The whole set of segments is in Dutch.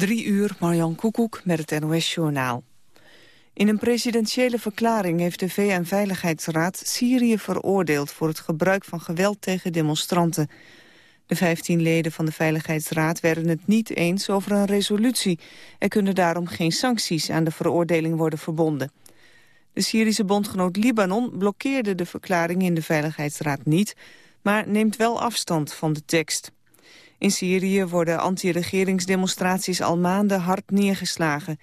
Drie uur, Marjan Koekoek met het NOS-journaal. In een presidentiële verklaring heeft de VN-veiligheidsraad Syrië veroordeeld... voor het gebruik van geweld tegen demonstranten. De 15 leden van de Veiligheidsraad werden het niet eens over een resolutie. Er kunnen daarom geen sancties aan de veroordeling worden verbonden. De Syrische bondgenoot Libanon blokkeerde de verklaring in de Veiligheidsraad niet... maar neemt wel afstand van de tekst. In Syrië worden anti-regeringsdemonstraties al maanden hard neergeslagen.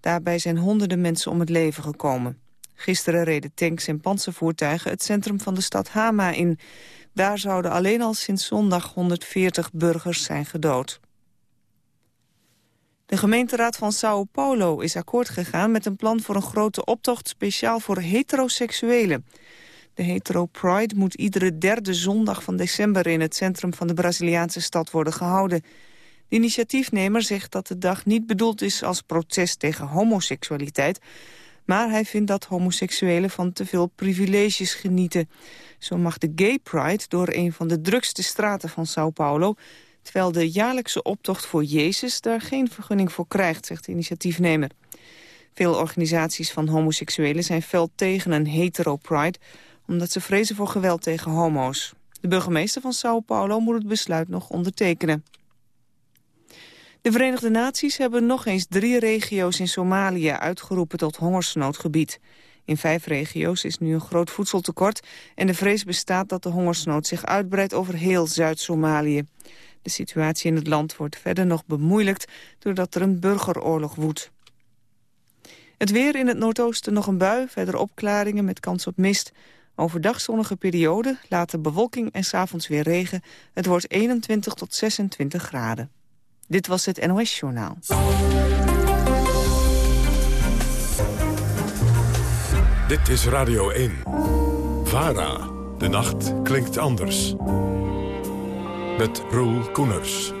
Daarbij zijn honderden mensen om het leven gekomen. Gisteren reden tanks en panzervoertuigen het centrum van de stad Hama in. Daar zouden alleen al sinds zondag 140 burgers zijn gedood. De gemeenteraad van Sao Paulo is akkoord gegaan met een plan voor een grote optocht speciaal voor heteroseksuelen. De hetero Pride moet iedere derde zondag van december in het centrum van de Braziliaanse stad worden gehouden. De initiatiefnemer zegt dat de dag niet bedoeld is als protest tegen homoseksualiteit, maar hij vindt dat homoseksuelen van te veel privileges genieten. Zo mag de Gay Pride door een van de drukste straten van Sao Paulo, terwijl de jaarlijkse optocht voor Jezus daar geen vergunning voor krijgt, zegt de initiatiefnemer. Veel organisaties van homoseksuelen zijn fel tegen een hetero Pride, omdat ze vrezen voor geweld tegen homo's. De burgemeester van Sao Paulo moet het besluit nog ondertekenen. De Verenigde Naties hebben nog eens drie regio's in Somalië uitgeroepen tot hongersnoodgebied. In vijf regio's is nu een groot voedseltekort en de vrees bestaat dat de hongersnood zich uitbreidt over heel Zuid-Somalië. De situatie in het land wordt verder nog bemoeilijkt doordat er een burgeroorlog woedt. Het weer in het noordoosten nog een bui, verder opklaringen met kans op mist. Overdag zonnige periode, later bewolking en s'avonds weer regen. Het wordt 21 tot 26 graden. Dit was het NOS Journaal. Dit is Radio 1. VARA. De nacht klinkt anders. Met Roel Koeners.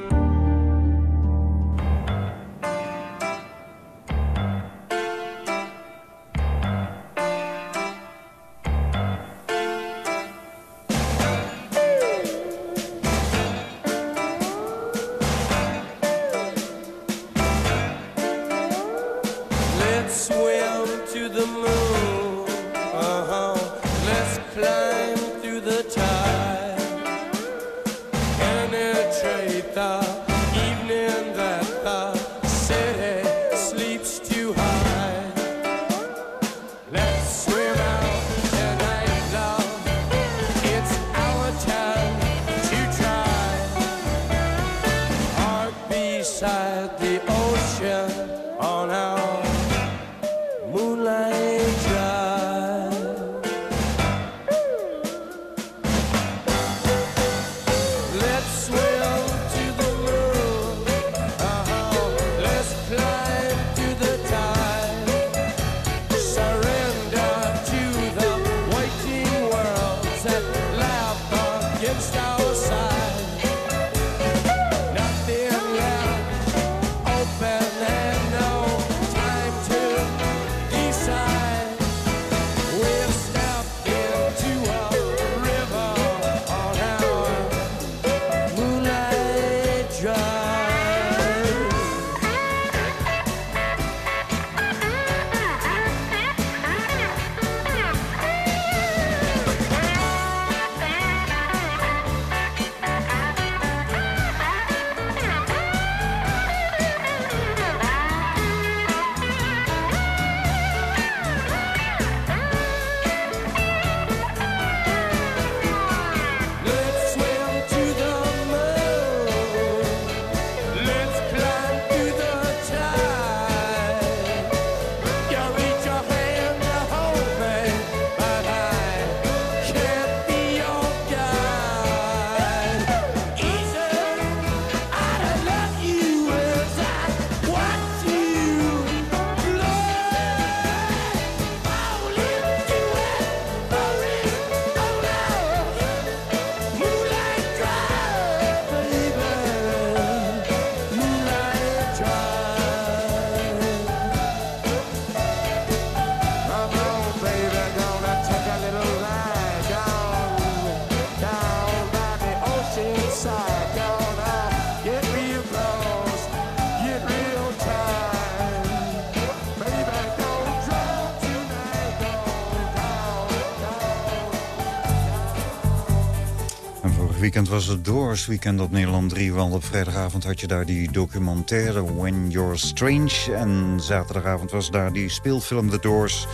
Weekend was het Doors Weekend op Nederland 3. Want op vrijdagavond had je daar die documentaire When You're Strange. En zaterdagavond was daar die speelfilm The Doors.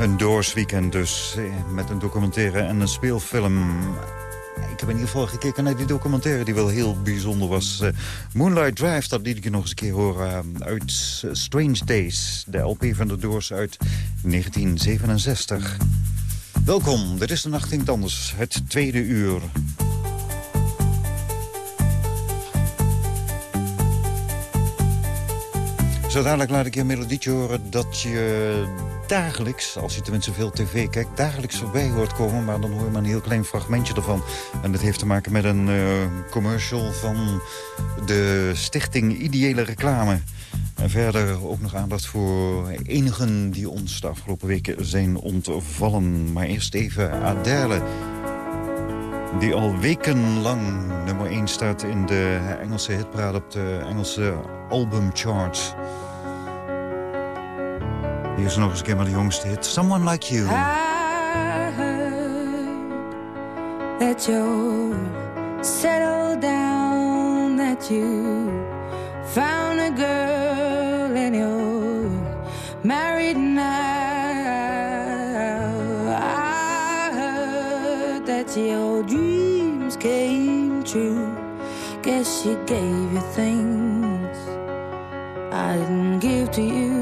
Een Doors Weekend dus, eh, met een documentaire en een speelfilm. Ik heb in ieder geval gekeken naar die documentaire die wel heel bijzonder was. Uh, Moonlight Drive, dat liet ik je nog eens een keer horen uh, uit Strange Days. De LP van de Doors uit 1967. Welkom, dit is de Nacht Anders, het tweede uur. Zo dadelijk laat ik je een melodietje horen dat je dagelijks, als je tenminste veel tv kijkt, dagelijks voorbij hoort komen. Maar dan hoor je maar een heel klein fragmentje ervan. En dat heeft te maken met een uh, commercial van de stichting Ideële Reclame. En verder ook nog aandacht voor enigen die ons de afgelopen weken zijn ontvallen. Maar eerst even Adele. Die al wekenlang nummer 1 staat in de Engelse hitparade op de Engelse albumchart. Hier is nog eens een keer de jongste hit. Someone Like You. I heard that you settled down, that you found a girl and you're married now. I heard that your dreams came true. Guess she gave you things I didn't give to you.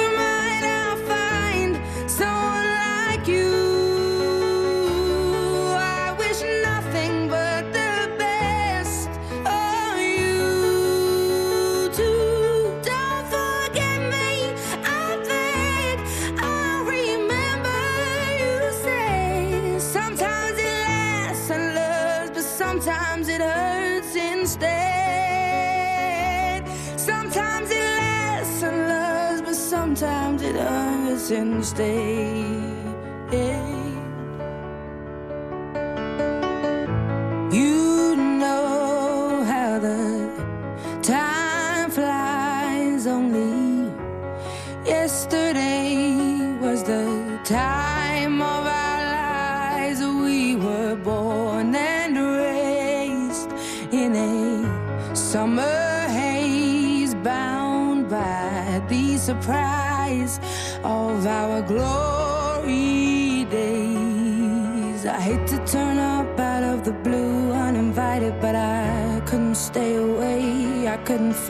and stay.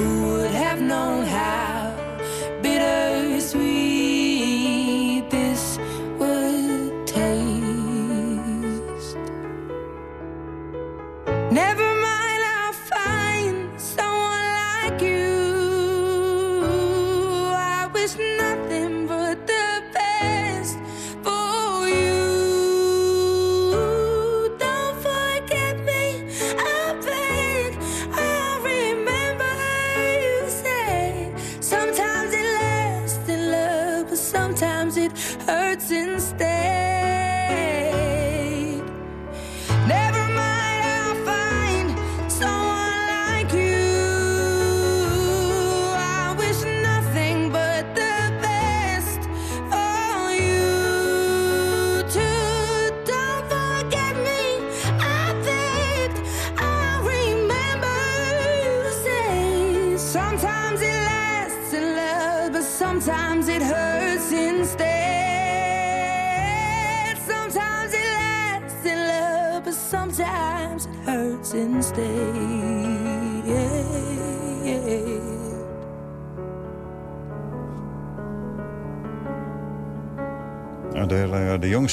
Ooh.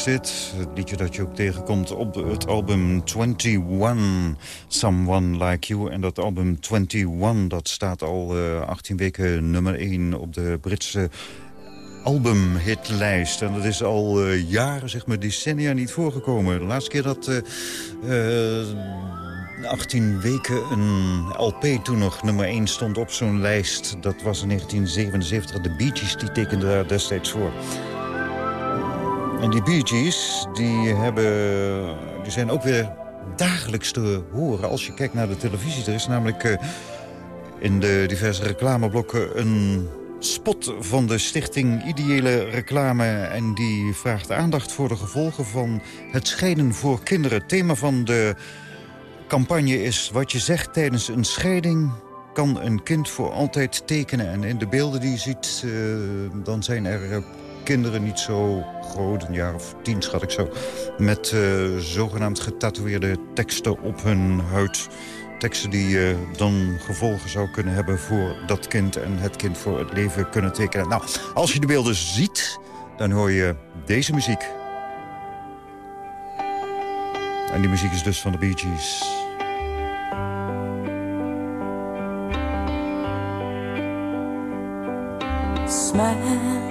Het liedje dat je ook tegenkomt op het album 21, Someone Like You. En dat album 21, dat staat al uh, eh, 18 weken nummer 1 op de Britse albumhitlijst. En dat is al uh, jaren, zeg maar decennia niet voorgekomen. De laatste keer dat... Uh, uh, 18 weken een LP toen nog nummer 1 stond op zo'n lijst. Dat was in 1977. De Bee Gees die tekenden daar destijds voor. En die Bee Gees, die, hebben, die zijn ook weer dagelijks te horen als je kijkt naar de televisie. Er is namelijk uh, in de diverse reclameblokken een spot van de stichting Ideële Reclame. En die vraagt aandacht voor de gevolgen van het scheiden voor kinderen. Het thema van de campagne is wat je zegt tijdens een scheiding kan een kind voor altijd tekenen. En in de beelden die je ziet, uh, dan zijn er kinderen niet zo groot, een jaar of tien schat ik zo... met uh, zogenaamd getatoeëerde teksten op hun huid. Teksten die uh, dan gevolgen zou kunnen hebben voor dat kind... en het kind voor het leven kunnen tekenen. Nou, als je de beelden ziet, dan hoor je deze muziek. En die muziek is dus van de Bee Gees. Smile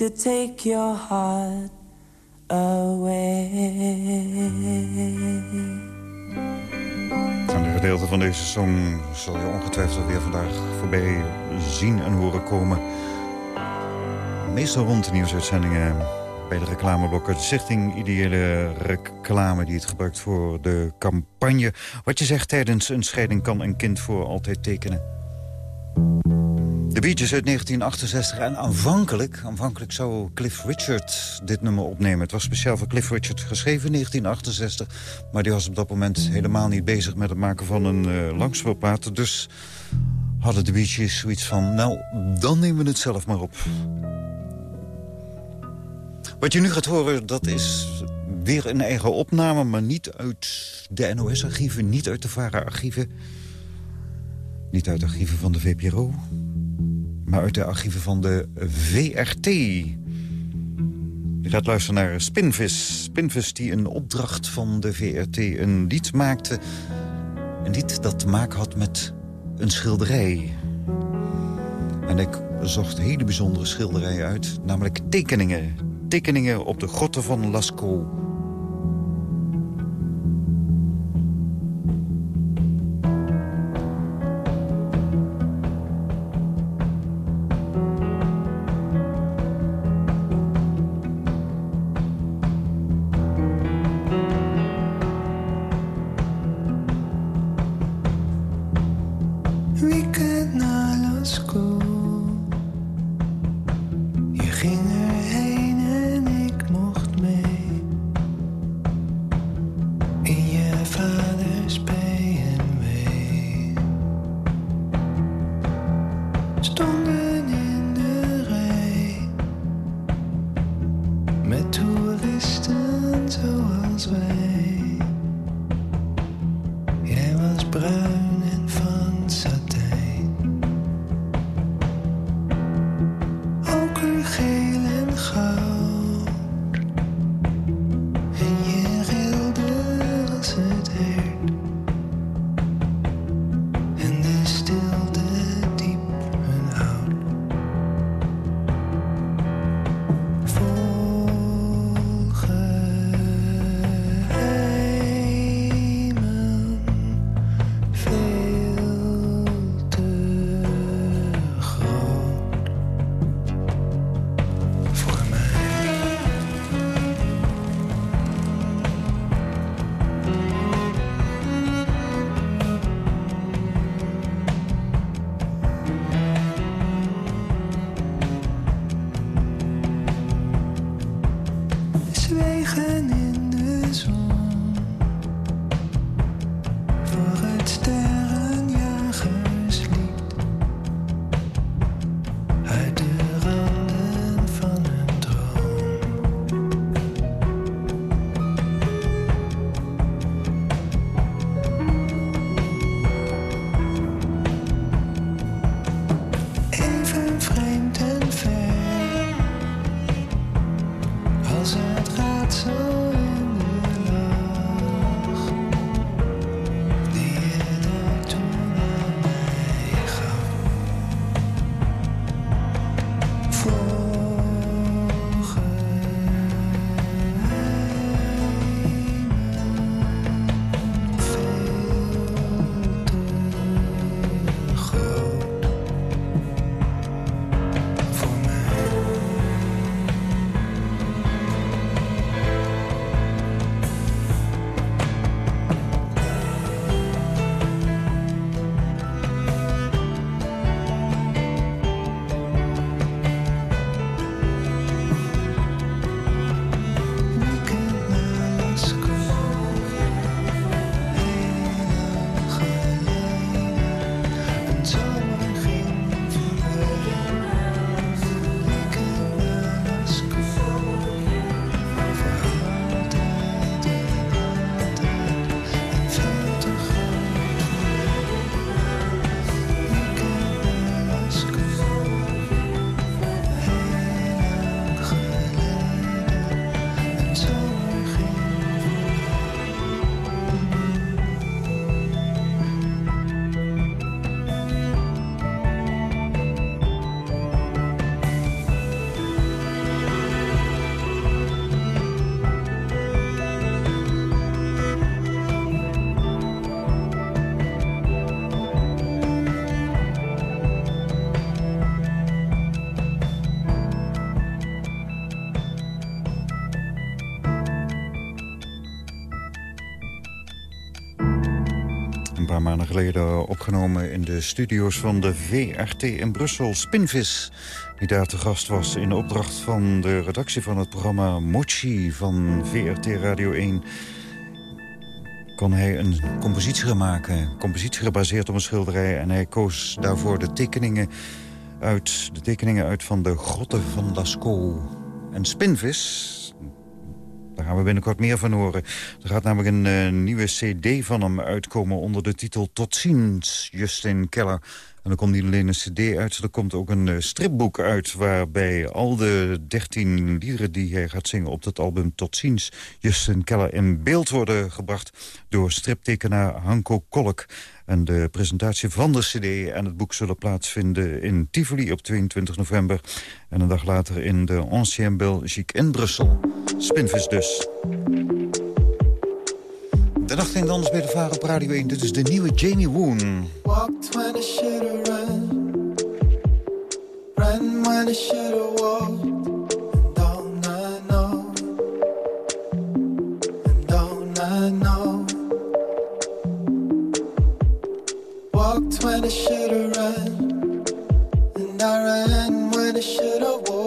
to take your heart away. Een gedeelte van deze song zal je ongetwijfeld weer vandaag voorbij zien en horen komen. Meestal rond de nieuwsuitzendingen bij de reclameblokken. De Stichting Ideële Reclame die het gebruikt voor de campagne. Wat je zegt tijdens een scheiding kan een kind voor altijd tekenen. De Bee uit 1968. En aanvankelijk, aanvankelijk zou Cliff Richard dit nummer opnemen. Het was speciaal voor Cliff Richard geschreven in 1968. Maar die was op dat moment helemaal niet bezig met het maken van een uh, langspeelplaat. Dus hadden de Bee zoiets van... nou, dan nemen we het zelf maar op. Wat je nu gaat horen, dat is weer een eigen opname... maar niet uit de NOS-archieven, niet uit de VARA-archieven... niet uit de archieven van de VPRO maar uit de archieven van de VRT. Je gaat luisteren naar Spinvis. Spinvis die een opdracht van de VRT een lied maakte. Een lied dat te maken had met een schilderij. En ik zocht hele bijzondere schilderijen uit. Namelijk tekeningen. Tekeningen op de grotten van Lascaux. Breathe. Geleden opgenomen in de studio's van de VRT in Brussel. Spinvis, die daar te gast was in opdracht van de redactie van het programma Mochi van VRT Radio 1 kon hij een compositie gaan maken. Compositie gebaseerd op een schilderij. En hij koos daarvoor de tekeningen uit, de tekeningen uit van de grotten van Lascaux. En Spinvis, gaan we binnenkort meer van horen. Er gaat namelijk een uh, nieuwe cd van hem uitkomen onder de titel Tot ziens, Justin Keller. En er komt niet alleen een cd uit, er komt ook een uh, stripboek uit... waarbij al de dertien liederen die hij gaat zingen op dat album Tot ziens... Justin Keller in beeld worden gebracht door striptekenaar Hanko Kolk. En de presentatie van de cd en het boek zullen plaatsvinden in Tivoli op 22 november. En een dag later in de Ancien Belgique in Brussel. Spinvis dus. De nacht ging anders bij de Varen op Radio 1. Dit is de nieuwe Jamie Woon. Walked when I should run. Ran when I should walked. when I should've run, and I ran when I should've walked.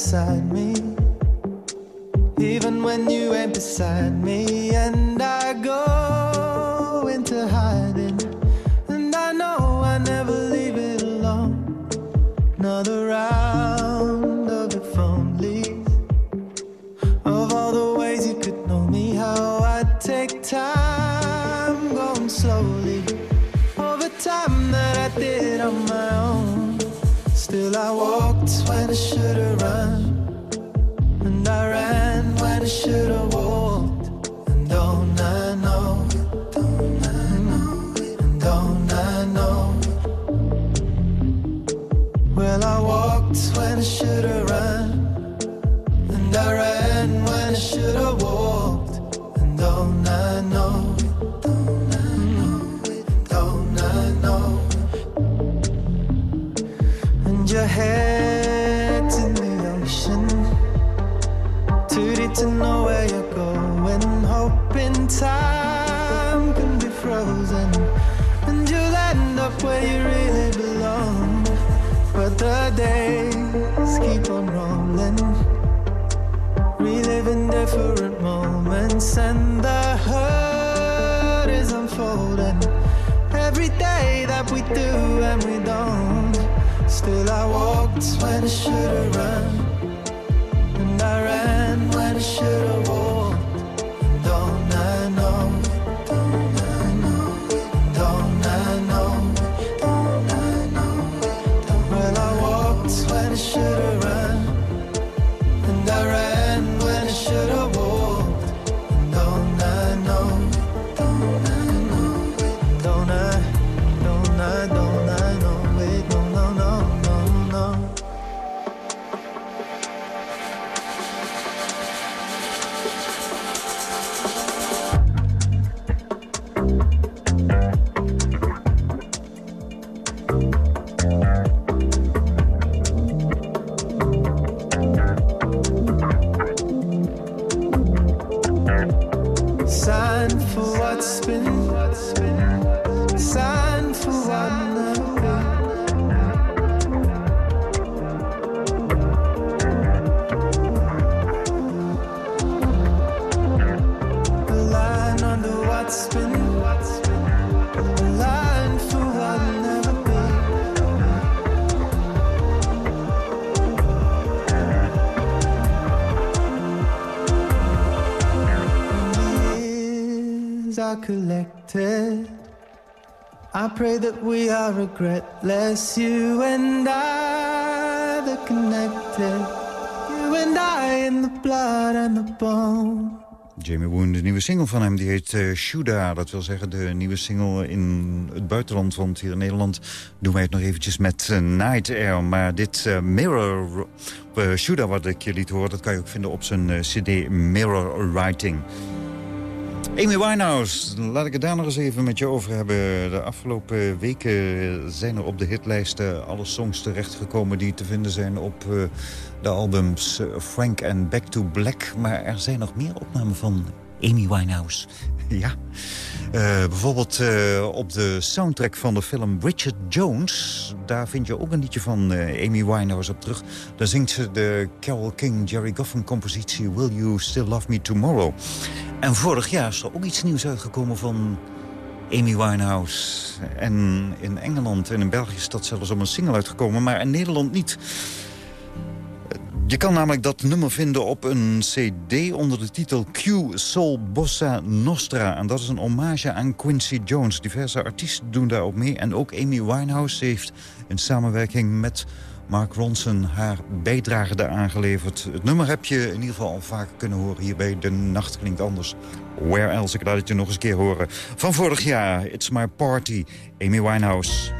Me, even when you ain't beside me, and I go into hiding, and I know I never leave it alone. Another round of your phone leaves. Of all the ways you could know me, how I take time going slowly over time that I did on my own. Still, I walked when I should have run, pray that we are regretless, you and I, the connected. I in the blood and the bone. Jamie Woon, de nieuwe single van hem, die heet uh, Shuda. Dat wil zeggen de nieuwe single in het buitenland. Want hier in Nederland doen wij het nog eventjes met uh, Night Air. Maar dit uh, Mirror Shuda wat ik je liet horen... dat kan je ook vinden op zijn cd Mirror Writing. Amy Winehouse, laat ik het daar nog eens even met je over hebben. De afgelopen weken zijn er op de hitlijsten alle songs terechtgekomen... die te vinden zijn op uh, de albums eh, Frank en Back to Black. Maar er zijn nog meer opnamen van Amy Winehouse. Ja. Uh, bijvoorbeeld uh, op de soundtrack van de film Bridget Jones. Daar vind je ook een liedje van uh, Amy Winehouse op terug. Daar zingt ze de Carole King, Jerry Goffin compositie... Will You Still Love Me Tomorrow. En vorig jaar is er ook iets nieuws uitgekomen van Amy Winehouse. En in Engeland en in België is dat zelfs om een single uitgekomen... maar in Nederland niet... Je kan namelijk dat nummer vinden op een cd onder de titel Q Soul Bossa Nostra. En dat is een hommage aan Quincy Jones. Diverse artiesten doen daar ook mee. En ook Amy Winehouse heeft in samenwerking met Mark Ronson haar bijdrage daaraan geleverd. Het nummer heb je in ieder geval al vaak kunnen horen hier bij De Nacht Klinkt Anders. Where else? Ik laat het je nog eens een keer horen. Van vorig jaar, It's My Party, Amy Winehouse.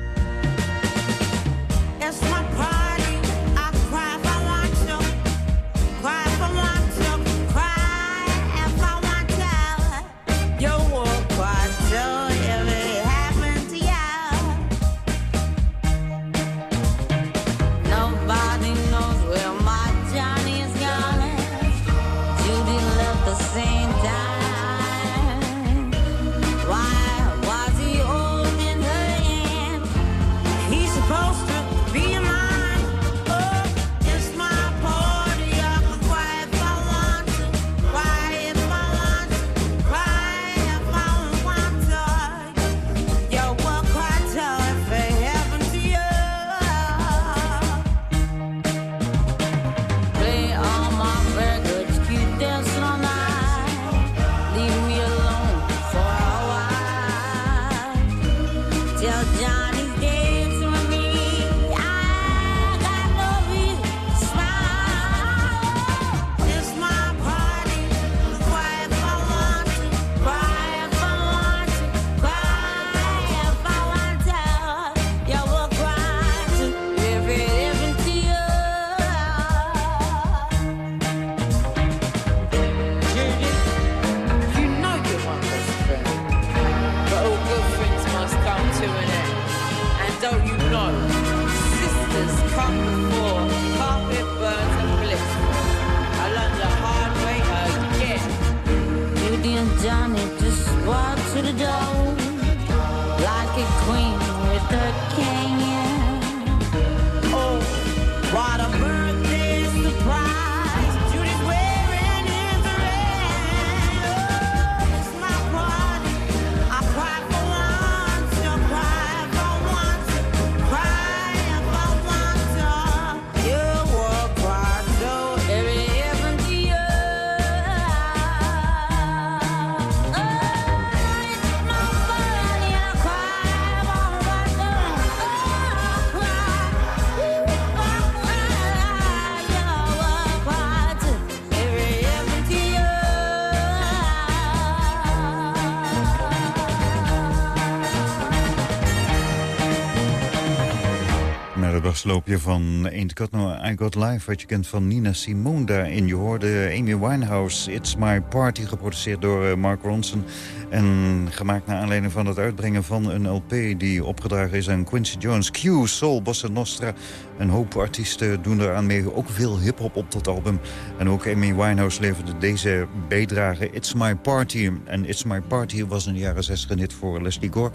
Sloopje van Ain't Got No I Got Life... wat je kent van Nina Simone daarin. Je hoorde Amy Winehouse, It's My Party... geproduceerd door eh, Mark Ronson. En gemaakt naar aanleiding van het uitbrengen van een LP... die opgedragen is aan Quincy Jones, Q, Soul, Bossa Nostra. Een hoop artiesten doen eraan mee. Ook veel hip-hop op dat album. En ook Amy Winehouse leverde deze bijdrage It's My Party. En It's My Party was in de jaren 60 hit voor Leslie Gore.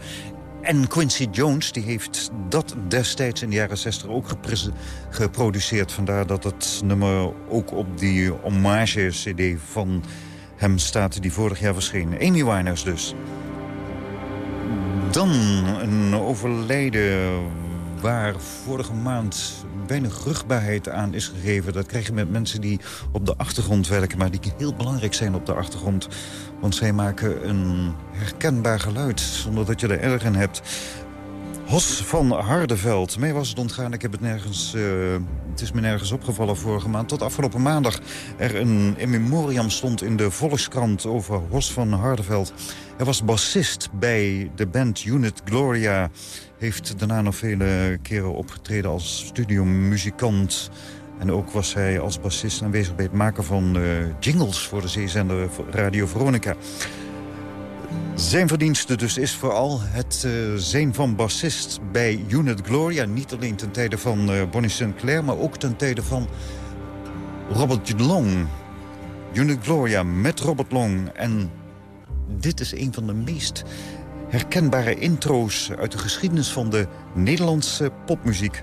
En Quincy Jones die heeft dat destijds in de jaren 60 ook geproduceerd. Vandaar dat het nummer ook op die hommage-cd van hem staat... die vorig jaar verscheen. Amy Winehouse dus. Dan een overlijden waar vorige maand weinig rugbaarheid aan is gegeven. Dat krijg je met mensen die op de achtergrond werken... maar die heel belangrijk zijn op de achtergrond. Want zij maken een herkenbaar geluid zonder dat je er erg in hebt. Hos van Hardeveld. Mij was het ontgaan, ik heb het nergens... Uh, het is me nergens opgevallen vorige maand. Tot afgelopen maandag er een in memoriam stond in de Volkskrant... over Hos van Hardeveld. Hij was bassist bij de band Unit Gloria. Heeft daarna nog vele keren opgetreden als studiomuzikant... En ook was hij als bassist aanwezig bij het maken van jingles voor de zeezender Radio Veronica. Zijn verdienste dus is vooral het uh, zijn van bassist bij Unit Gloria. Niet alleen ten tijde van uh, Bonnie Sinclair, maar ook ten tijde van Robert Long. Unit Gloria met Robert Long. En dit is een van de meest herkenbare intro's uit de geschiedenis van de Nederlandse popmuziek.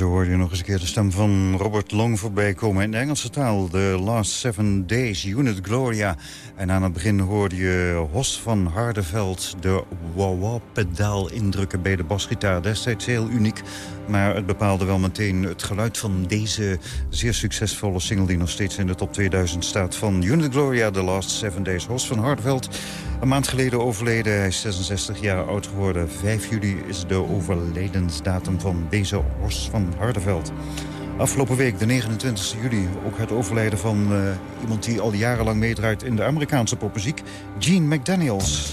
Zo hoorde je nog eens een keer de stem van Robert Long voorbij komen. In de Engelse taal, The Last Seven Days, Unit Gloria. En aan het begin hoorde je Hos van Hardeveld de wah-wah-pedaal indrukken bij de basgitaar. Destijds heel uniek, Maar het bepaalde wel meteen het geluid van deze zeer succesvolle single... die nog steeds in de top 2000 staat van Unit Gloria, The Last Seven Days. Horst van Hartveld, een maand geleden overleden. Hij is 66 jaar oud geworden. 5 juli is de overledensdatum van deze Horst van Hartveld. Afgelopen week, de 29 juli, ook het overlijden van uh, iemand die al jarenlang meedraait in de Amerikaanse popmuziek, Gene McDaniels.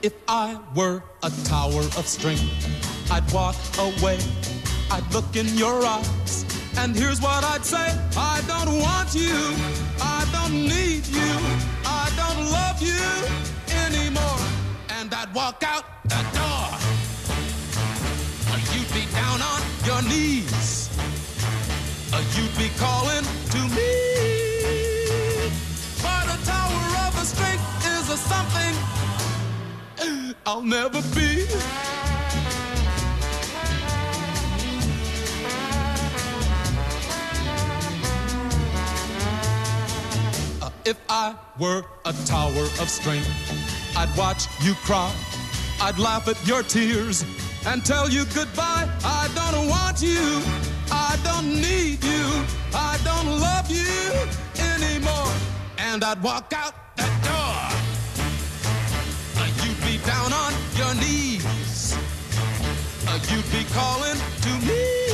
If I were a tower of strength, I'd walk away, I'd look in your eyes, and here's what I'd say, I don't want you, I don't need you. I don't love you anymore. And I'd walk out the door. You'd be down on your knees. You'd be calling to me. But a tower of strength is a something I'll never be. If I were a tower of strength, I'd watch you cry. I'd laugh at your tears and tell you goodbye. I don't want you. I don't need you. I don't love you anymore. And I'd walk out that door. Uh, you'd be down on your knees. Uh, you'd be calling to me.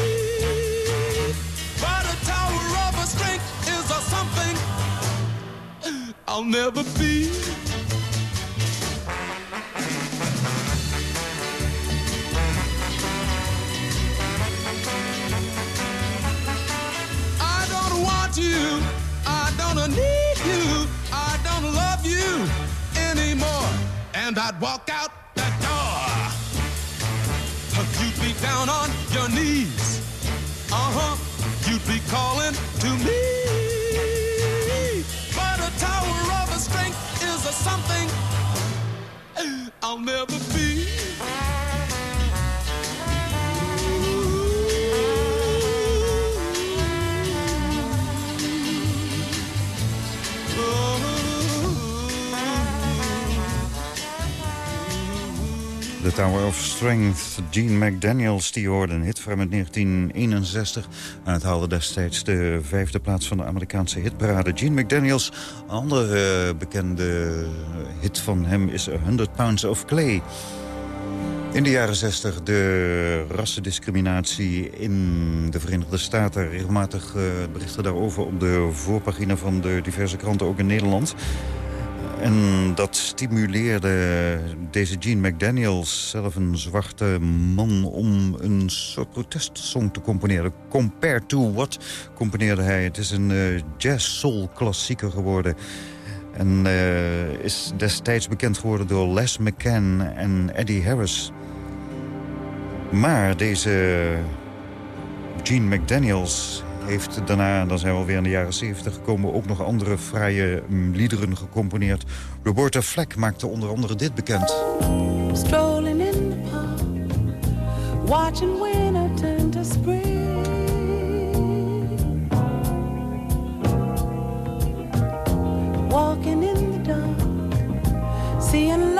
I'll never be. I don't want you. I don't need you. I don't love you anymore. And I'd walk out that door. You'd be down on your knees. Uh huh. You'd be calling to me. strength is a something eh, I'll never be. The Tower of Strength, Gene McDaniels, die hoorde een hit van hem in 1961. En het haalde destijds de vijfde plaats van de Amerikaanse hitparade. Gene McDaniels, een andere uh, bekende hit van hem is 100 Pounds of Clay. In de jaren 60 de rassendiscriminatie in de Verenigde Staten. Regelmatig uh, berichten daarover op de voorpagina van de diverse kranten, ook in Nederland. En dat stimuleerde deze Gene McDaniels, zelf een zwarte man... om een soort protestsong te componeren. Compare to What componeerde hij. Het is een uh, jazz-soul-klassieker geworden. En uh, is destijds bekend geworden door Les McCann en Eddie Harris. Maar deze Gene McDaniels heeft daarna, dan zijn we alweer in de jaren 70 gekomen... ook nog andere fraaie mm, liederen gecomponeerd. Roberta Fleck maakte onder andere dit bekend. Strolling in the park, watching winter turn to spring. Walking in the dark, seeing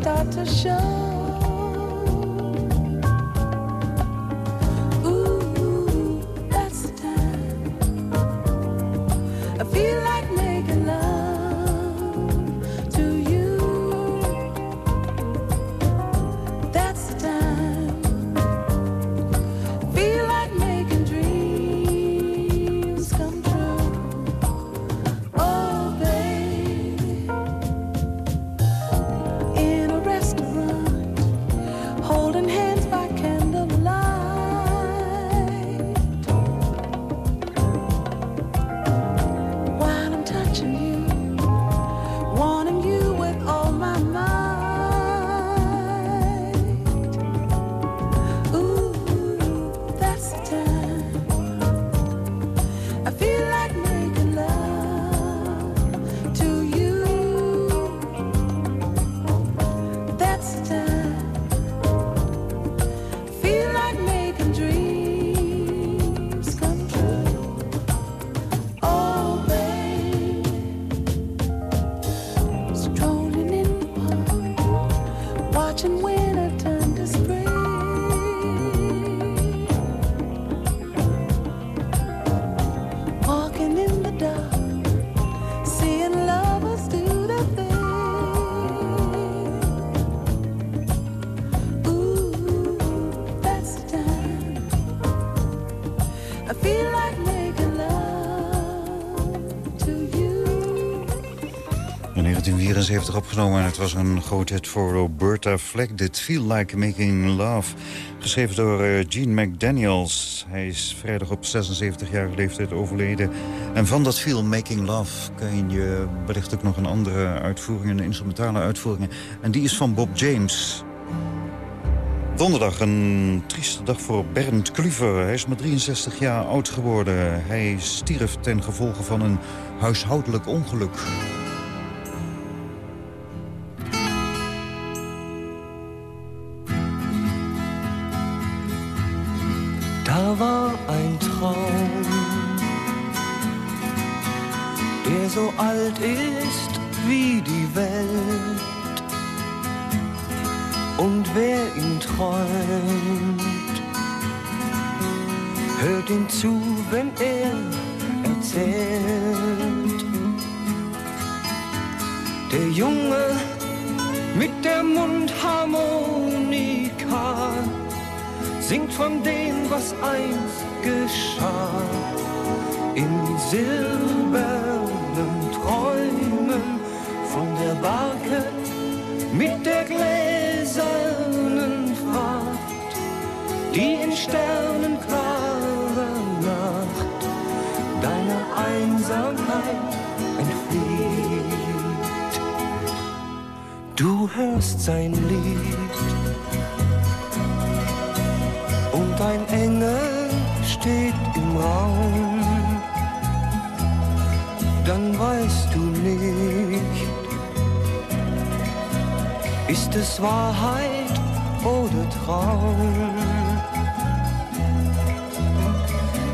start to show. 1974 opgenomen en het was een groot hit voor Roberta Fleck. Dit Feel Like Making Love. Geschreven door eh, Gene McDaniels. Hij is vrijdag op 76-jarige leeftijd overleden. En van dat Feel Making Love kan je wellicht ook nog een andere uitvoering, een instrumentale uitvoering. En die is van Bob James. Donderdag een trieste dag voor Bernd Kluver. Hij is maar 63 jaar oud geworden. Hij stierf ten gevolge van een huishoudelijk ongeluk. Alt ist wie die Welt. Und wer ihn träumt, hört ihm zu, wenn er erzählt. Der Junge mit der Mundharmonika singt von dem, was einst geschah. In silbernen Träumen von der Barke mit der gläsernen Fracht, die in sternenklarer Nacht deiner Einsamkeit entflieht. Du hörst sein Lied und ein Engel steht im Raum, dann weißt du nicht, ist es Wahrheit oder Traum.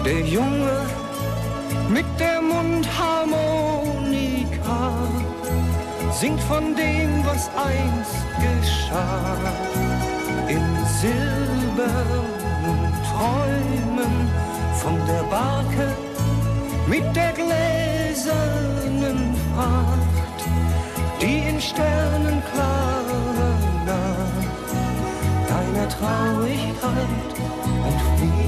Der Junge mit der Mundharmonika singt von dem, was einst geschah in silbernen Träumen von der Barke mit der gläsernen Pracht, die in sternenklarer Nacht deiner Traurigkeit entflieht.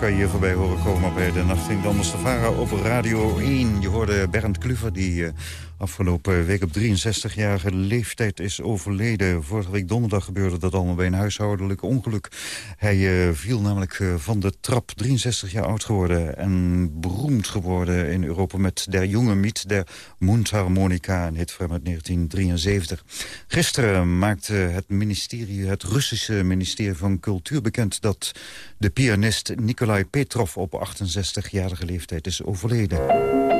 Kan je hier voorbij horen komen bij de Nacht Klinkt Anders de op Radio 1. Je hoorde Bernd Kluver die eh, afgelopen week op 63-jarige leeftijd is overleden. Vorige week donderdag gebeurde dat allemaal bij een huishoudelijk ongeluk. Hij eh, viel namelijk eh, van de trap, 63 jaar oud geworden... en beroemd geworden in Europa met Der Jonge Miet, der Mundharmonica... een hit van uit 1973. Gisteren maakte het, ministerie, het Russische ministerie van Cultuur bekend... dat de pianist Nikolai Petrov op 68-jarige leeftijd is overleden.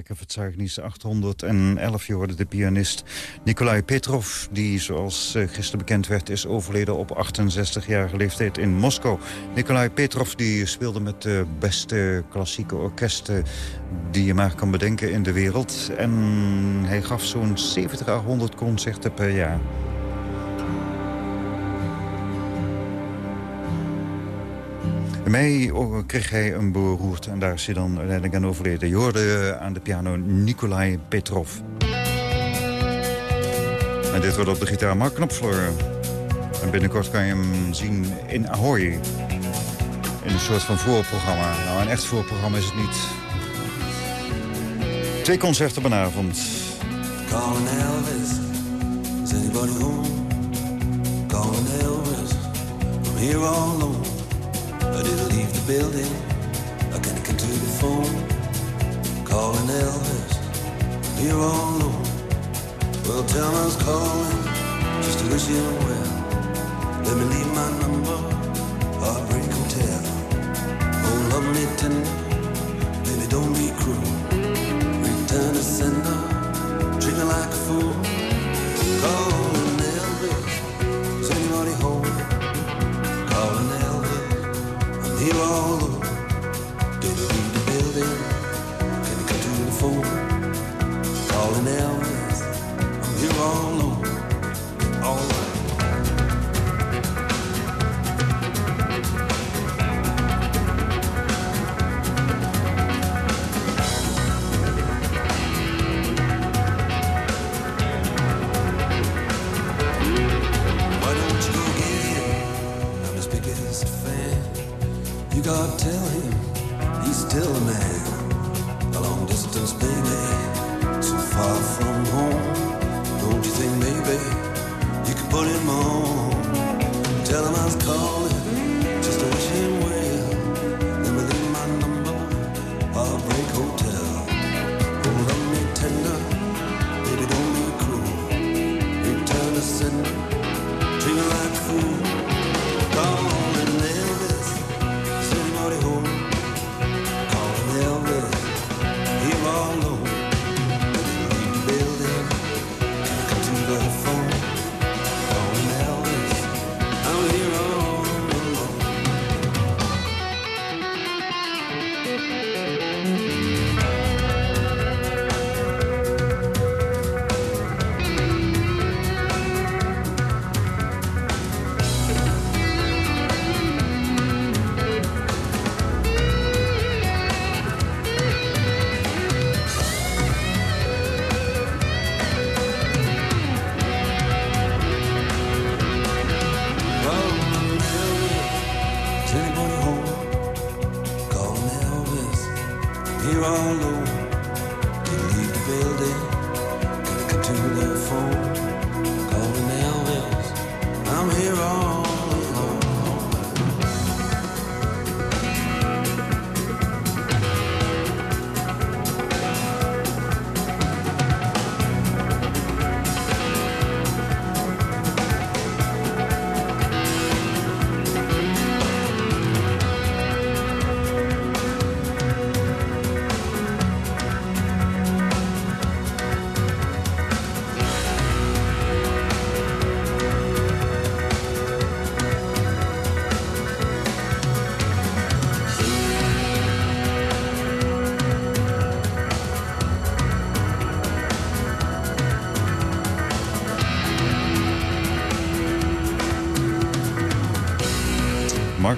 Verzeichnis 811. Je hoorde de pianist Nikolai Petrov, die zoals eh, gisteren bekend werd... is overleden op 68-jarige leeftijd in Moskou. Nikolai Petrov die speelde met de beste klassieke orkesten... die je maar kan bedenken in de wereld. En hij gaf zo'n 70 à 100 concerten per jaar. Oh, kreeg hij een beroerte en daar is hij dan uiteindelijk aan overleden. Je hoorde aan de piano Nikolai Petrov. En dit wordt op de gitaar Mark Knopfler. En binnenkort kan je hem zien in Ahoy. In een soort van voorprogramma. Nou, een echt voorprogramma is het niet. Twee concerten vanavond. Calling Elvis, is anybody home? Calling Elvis, I'm here all alone. The building, I can't get to the phone. Calling Elvis, here all alone. Well, tell was calling, just to wish him well. Let me leave my number, Heartbreak Hotel. Oh, love me tender, baby, don't be cruel. Return to sender, me like a fool. Calling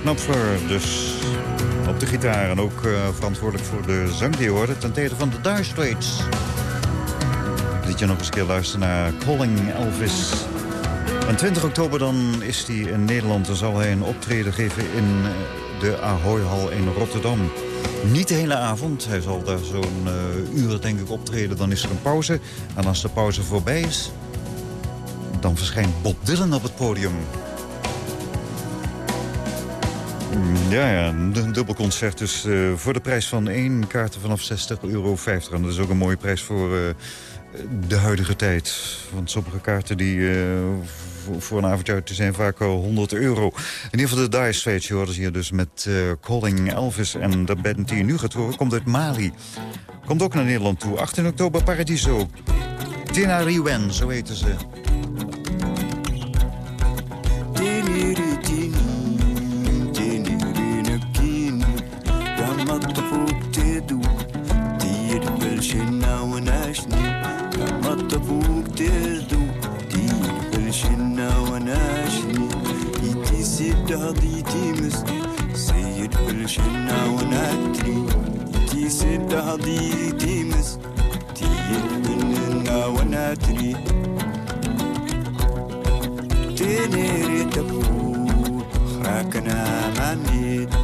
Knopfler dus op de gitaar. En ook eh, verantwoordelijk voor de zang die hoorde. Ten tijde van de Dire Straits. Liet je nog eens een keer luisteren naar Calling Elvis. En 20 oktober dan is hij in Nederland. Dan zal hij een optreden geven in eh, de Ahoy-hal in Rotterdam. Niet de hele avond. Hij zal daar zo'n eh, uur denk ik optreden. Dan is er een pauze. En als de pauze voorbij is... dan verschijnt Bob Dylan op het podium. Ja, ja, een een dubbel concert. Dus eh, voor de prijs van één kaarten vanaf 60,50 euro. En dat is ook een mooie prijs voor eh, de huidige tijd. Want sommige kaarten die, eh, voor, een avondje uit zijn vaak wel 100 euro. In ieder geval de Dire Straits, je hoorde hier dus met Calling Elvis. En de band die je nu gaat horen komt uit Mali. Komt ook naar Nederland toe. 18 oktober Paradiso. Tina Riwen, zo heten ze. الطفو تدو دير بالشنا وناشني لما الطفوق تدو دير بالشنا وناشني يتي سيد هضيتي تيمس سيد بالشنا وناتري يتي سيد هضيتي مس تير مننا وناتري تنيري تبو ما ميت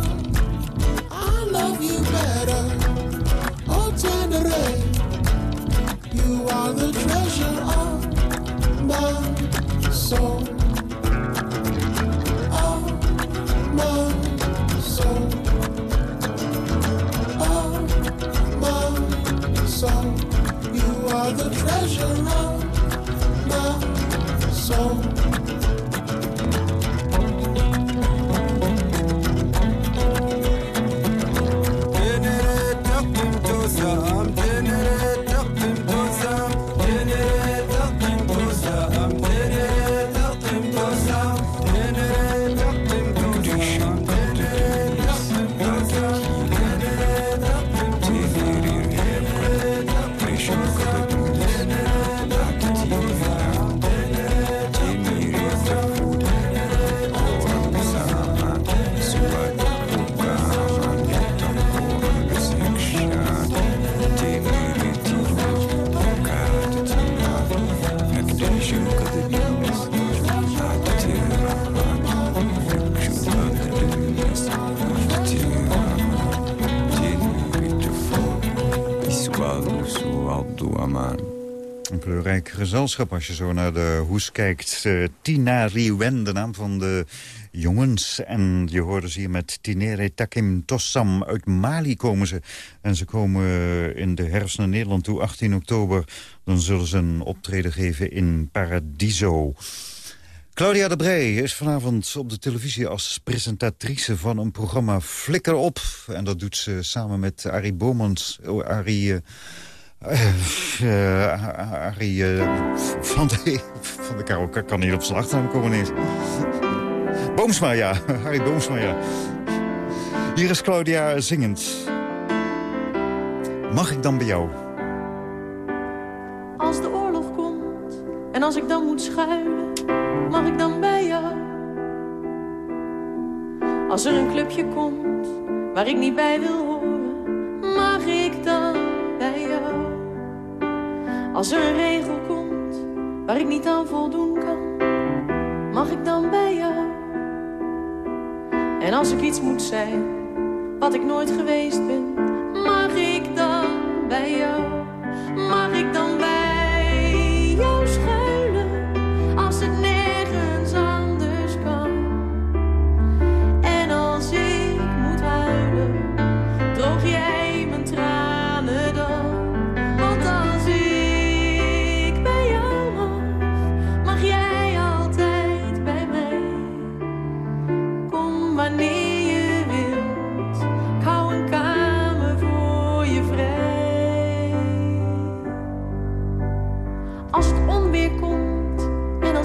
the treasure of my soul. Gezelschap als je zo naar de hoes kijkt. Uh, Tina Riwen, de naam van de jongens. En je hoorde ze hier met Tinere Takim Tossam. Uit Mali komen ze. En ze komen in de herfst naar Nederland toe, 18 oktober. Dan zullen ze een optreden geven in Paradiso. Claudia de Brey is vanavond op de televisie als presentatrice van een programma Flikker op. En dat doet ze samen met Arie Bomans. Oh, Arie... Uh, uh, Arie uh, van, de, van de Karel kan niet op zijn achternaam komen eens. Boomsma, ja. Harry Boomsma, ja. Hier is Claudia zingend. Mag ik dan bij jou? Als de oorlog komt en als ik dan moet schuilen, mag ik dan bij jou? Als er een clubje komt waar ik niet bij wil horen Als er een regel komt waar ik niet aan voldoen kan, mag ik dan bij jou? En als ik iets moet zijn wat ik nooit geweest ben, mag ik dan bij jou? Mag ik dan bij jou schuilen als het nergens